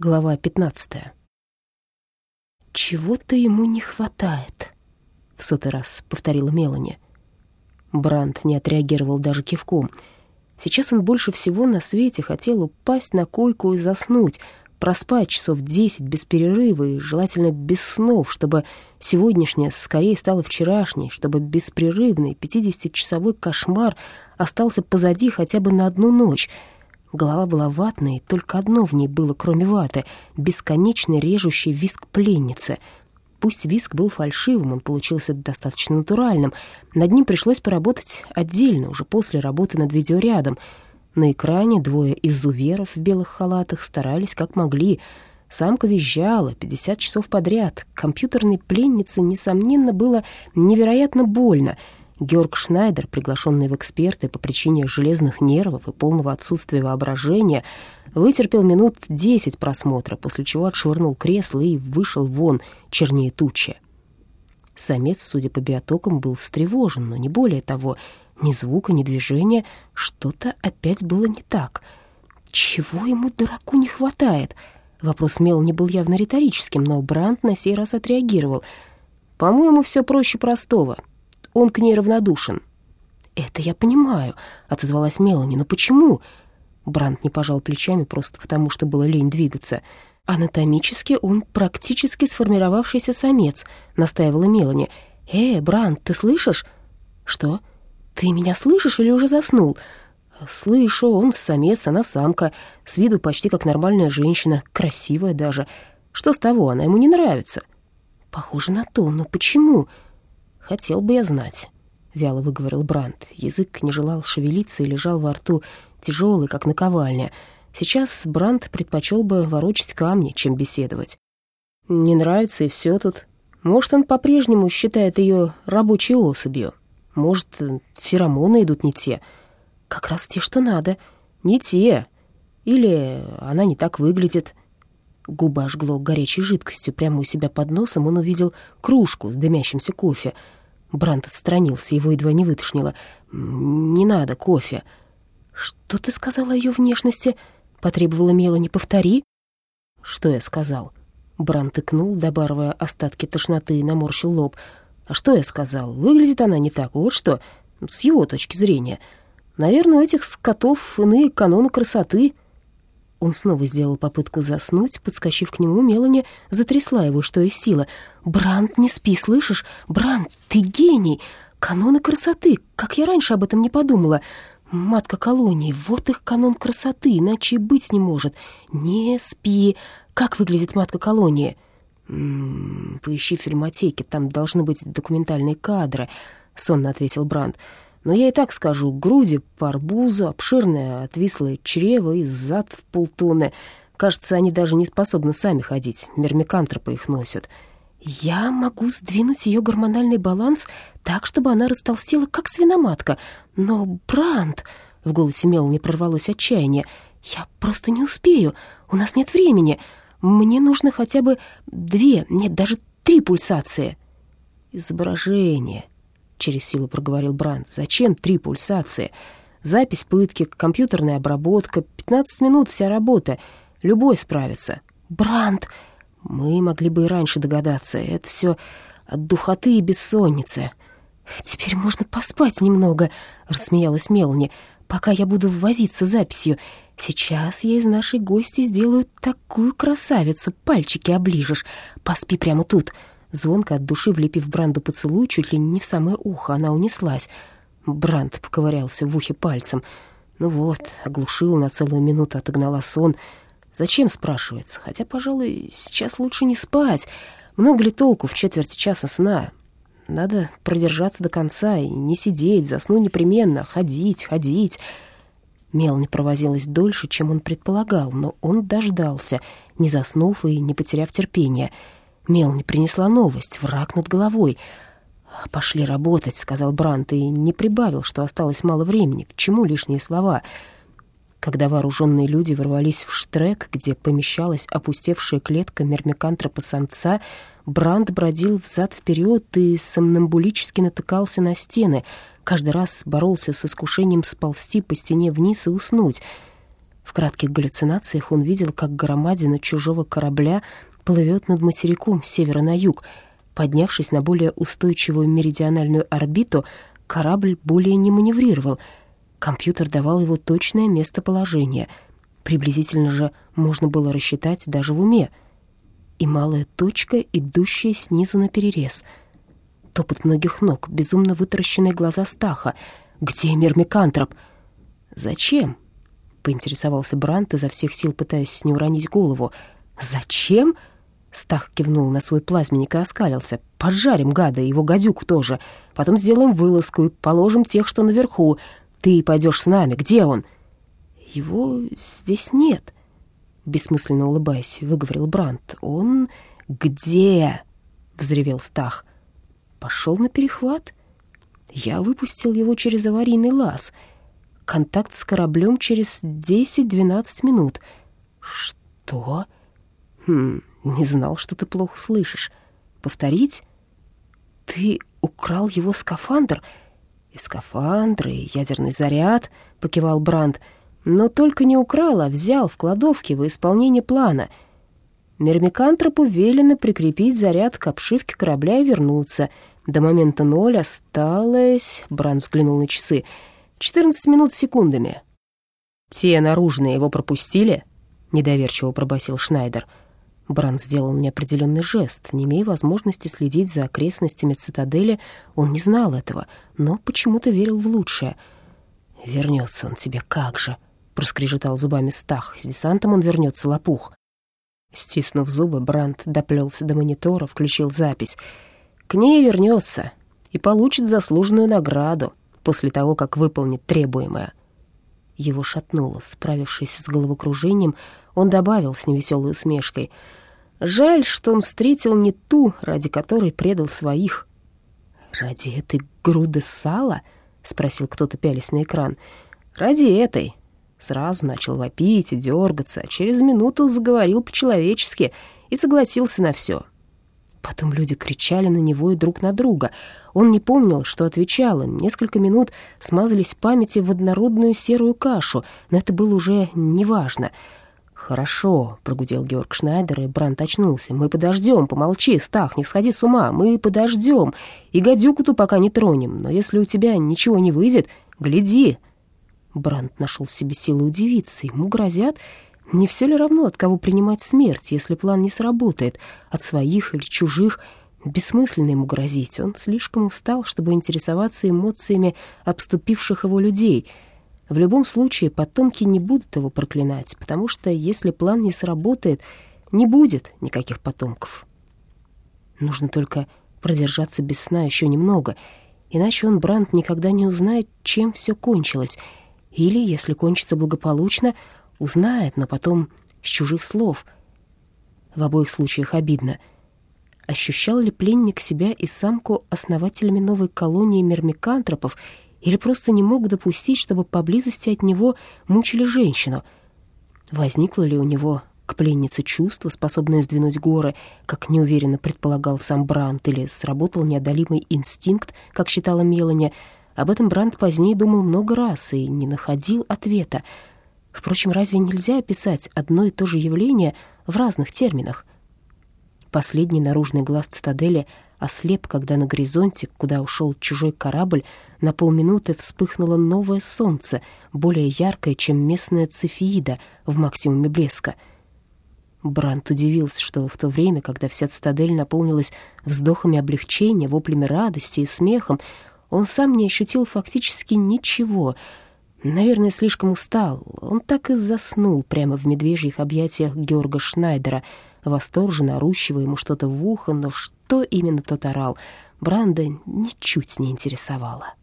Глава 15. «Чего-то ему не хватает», — в сотый раз повторила Мелани. Бранд не отреагировал даже кивком. Сейчас он больше всего на свете хотел упасть на койку и заснуть, проспать часов десять без перерыва и желательно без снов, чтобы сегодняшнее скорее стало вчерашней, чтобы беспрерывный пятидесятичасовой кошмар остался позади хотя бы на одну ночь — Голова была ватной, только одно в ней было, кроме ваты — бесконечный режущий виск пленницы. Пусть виск был фальшивым, он получился достаточно натуральным. Над ним пришлось поработать отдельно, уже после работы над видеорядом. На экране двое изуверов в белых халатах старались как могли. Самка визжала 50 часов подряд. Компьютерной пленнице, несомненно, было невероятно больно — Георг Шнайдер, приглашенный в эксперты по причине железных нервов и полного отсутствия воображения, вытерпел минут десять просмотра, после чего отшвырнул кресло и вышел вон, чернее тучи. Самец, судя по биотокам, был встревожен, но не более того. Ни звука, ни движения, что-то опять было не так. Чего ему, дураку, не хватает? Вопрос Мелани был явно риторическим, но Брандт на сей раз отреагировал. «По-моему, все проще простого. Он к ней равнодушен». «Это я понимаю», — отозвалась Мелани. «Но почему?» Бранд не пожал плечами просто потому, что было лень двигаться. «Анатомически он практически сформировавшийся самец», — настаивала Мелани. «Э, Бранд, ты слышишь?» «Что? Ты меня слышишь или уже заснул?» «Слышу, он самец, она самка, с виду почти как нормальная женщина, красивая даже. Что с того, она ему не нравится?» «Похоже на то, но почему?» «Хотел бы я знать», — вяло выговорил Бранд. Язык не желал шевелиться и лежал во рту, тяжелый, как наковальня. Сейчас Бранд предпочел бы ворочать камни, чем беседовать. «Не нравится, и все тут. Может, он по-прежнему считает ее рабочей особью. Может, феромоны идут не те. Как раз те, что надо. Не те. Или она не так выглядит». Губа ожгло горячей жидкостью. Прямо у себя под носом он увидел кружку с дымящимся кофе. Брант отстранился, его едва не вытошнило. «Не надо кофе». «Что ты сказала о ее внешности?» — потребовала Мелани. «Повтори». «Что я сказал?» Брант икнул, добавляя остатки тошноты, и наморщил лоб. «А что я сказал? Выглядит она не так, вот что, с его точки зрения. Наверное, у этих скотов иные каноны красоты». Он снова сделал попытку заснуть, подскочив к нему, Мелани затрясла его, что из силы. «Бранд, не спи, слышишь? Бранд, ты гений! Каноны красоты! Как я раньше об этом не подумала!» «Матка колонии, вот их канон красоты, иначе быть не может. Не спи. Как выглядит матка колонии?» «М -м, «Поищи в фильмотеке, там должны быть документальные кадры», — сонно ответил Бранд. Но я и так скажу, груди по арбузу, обширное отвислое чрево и зад в полтонны. Кажется, они даже не способны сами ходить, мермикантропы их носят. Я могу сдвинуть ее гормональный баланс так, чтобы она растолстела, как свиноматка. Но, Бранд, в голосе Мел не прорвалось отчаяние, я просто не успею, у нас нет времени. Мне нужно хотя бы две, нет, даже три пульсации. Изображение, через силу проговорил Бранд. «Зачем три пульсации? Запись пытки, компьютерная обработка, 15 минут вся работа. Любой справится». «Бранд!» Мы могли бы и раньше догадаться. Это все от духоты и бессонницы. «Теперь можно поспать немного», — рассмеялась Мелани, «пока я буду возиться записью. Сейчас я из нашей гости сделаю такую красавицу, пальчики оближешь. Поспи прямо тут». Звонко от души влепив Бранду поцелуй, чуть ли не в самое ухо, она унеслась. Бранд поковырялся в ухе пальцем. Ну вот, оглушил на целую минуту, отогнала сон. Зачем, спрашивается? Хотя, пожалуй, сейчас лучше не спать. Много ли толку в четверти часа сна? Надо продержаться до конца и не сидеть, засну непременно, ходить, ходить. Мел не провозилась дольше, чем он предполагал, но он дождался, не заснув и не потеряв терпения — Мелни принесла новость, враг над головой. «Пошли работать», — сказал Брант, и не прибавил, что осталось мало времени, к чему лишние слова. Когда вооруженные люди ворвались в штрек, где помещалась опустевшая клетка мермикантропа-самца, Бранд бродил взад-вперед и сомнамбулически натыкался на стены, каждый раз боролся с искушением сползти по стене вниз и уснуть. В кратких галлюцинациях он видел, как громадина чужого корабля плывет над материком с севера на юг. Поднявшись на более устойчивую меридиональную орбиту, корабль более не маневрировал. Компьютер давал его точное местоположение. Приблизительно же можно было рассчитать даже в уме. И малая точка, идущая снизу на перерез. Топот многих ног, безумно вытаращенные глаза Стаха. «Где Мирмикантроп?» «Зачем?» — поинтересовался Брант, изо всех сил пытаясь не уронить голову. «Зачем?» Стах кивнул на свой плазменник и оскалился. «Поджарим гада и его гадюку тоже. Потом сделаем вылазку и положим тех, что наверху. Ты пойдешь с нами. Где он?» «Его здесь нет», — бессмысленно улыбаясь, выговорил Брант. «Он где?» — взревел Стах. «Пошел на перехват. Я выпустил его через аварийный лаз. Контакт с кораблем через 10-12 минут». «Что?» «Хм, не знал, что ты плохо слышишь. Повторить? Ты украл его скафандр?» «И скафандр, и ядерный заряд», — покивал Бранд. «Но только не украл, а взял в кладовке во исполнение плана. Мермикантропу велено прикрепить заряд к обшивке корабля и вернуться. До момента ноль осталось...» — Бранд взглянул на часы. «14 минут секундами». «Те наружные его пропустили?» — недоверчиво пробасил Шнайдер. «Шнайдер». Бран сделал неопределенный жест. Не имея возможности следить за окрестностями цитадели, он не знал этого, но почему-то верил в лучшее. «Вернется он тебе как же!» — проскрежетал зубами Стах. «С десантом он вернется, лопух!» Стиснув зубы, Бранд доплелся до монитора, включил запись. «К ней вернется и получит заслуженную награду после того, как выполнит требуемое». Его шатнуло. Справившись с головокружением, он добавил с невеселой усмешкой. «Жаль, что он встретил не ту, ради которой предал своих». «Ради этой груды сала?» — спросил кто-то, пялись на экран. «Ради этой». Сразу начал вопить и дергаться, а через минуту заговорил по-человечески и согласился на все. Потом люди кричали на него и друг на друга. Он не помнил, что отвечал им. Несколько минут смазались памяти в однородную серую кашу, но это было уже неважно. «Хорошо», — прогудел Георг Шнайдер, и Брант очнулся. «Мы подождем, помолчи, Стах, не сходи с ума, мы подождем, и гадюку-то пока не тронем, но если у тебя ничего не выйдет, гляди». Брант нашел в себе силы удивиться, ему грозят не все ли равно, от кого принимать смерть, если план не сработает, от своих или чужих? Бессмысленно ему грозить, он слишком устал, чтобы интересоваться эмоциями обступивших его людей. В любом случае, потомки не будут его проклинать, потому что если план не сработает, не будет никаких потомков. Нужно только продержаться без сна еще немного, иначе он, Бранд, никогда не узнает, чем все кончилось. Или, если кончится благополучно, Узнает, но потом с чужих слов. В обоих случаях обидно. Ощущал ли пленник себя и самку основателями новой колонии мермикантропов или просто не мог допустить, чтобы поблизости от него мучили женщину? Возникло ли у него к пленнице чувство, способное сдвинуть горы, как неуверенно предполагал сам Брант, или сработал неодолимый инстинкт, как считала Мелани. Об этом Брант позднее думал много раз и не находил ответа. Впрочем, разве нельзя описать одно и то же явление в разных терминах? Последний наружный глаз цитадели ослеп, когда на горизонте, куда ушел чужой корабль, на полминуты вспыхнуло новое солнце, более яркое, чем местная цефеида в максимуме блеска. Брант удивился, что в то время, когда вся цитадель наполнилась вздохами облегчения, воплями радости и смехом, он сам не ощутил фактически ничего — Наверное, слишком устал. Он так и заснул прямо в медвежьих объятиях Георга Шнайдера, восторженно орущего ему что-то в ухо, но что именно тот орал, Бранда ничуть не интересовало.